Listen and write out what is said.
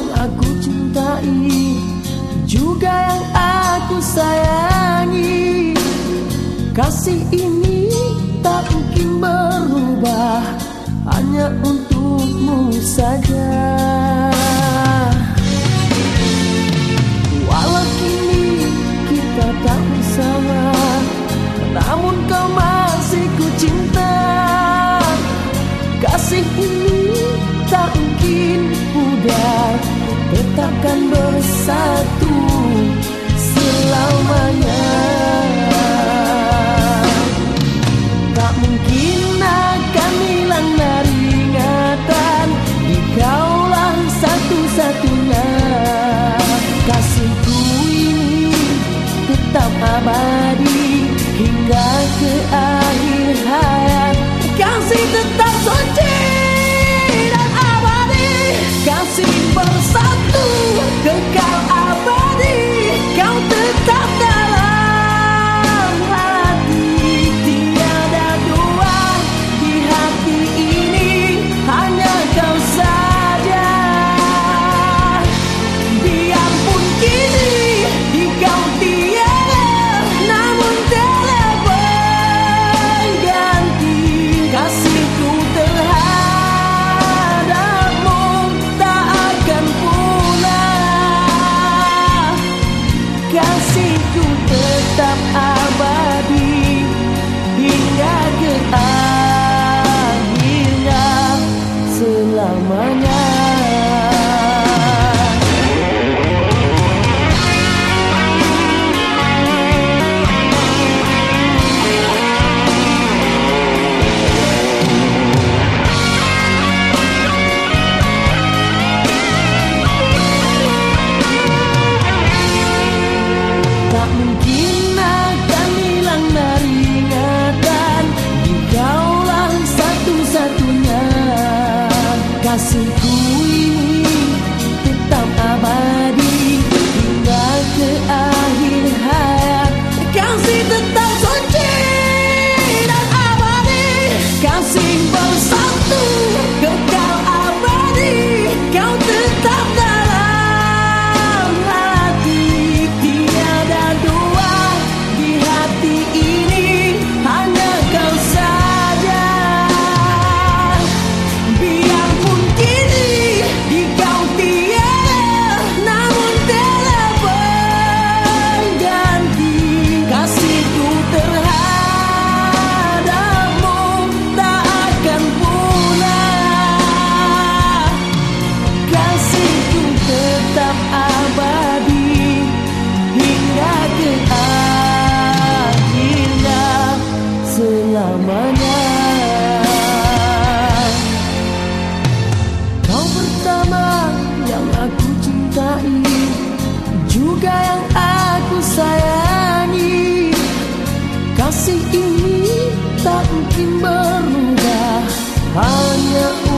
yang aku cintai Juga yang aku sayangi. Kasih ini tak mungkin berubah Hanya untuk takkan bersatu selamanya. Tak mungkin akan hilang dari ingatan Dikaulah satu-satunya. Kasihku ini tetap abadi hingga ke cintai Juga yang aku sayangi. Kasih ini tak mungkin berubah Hanya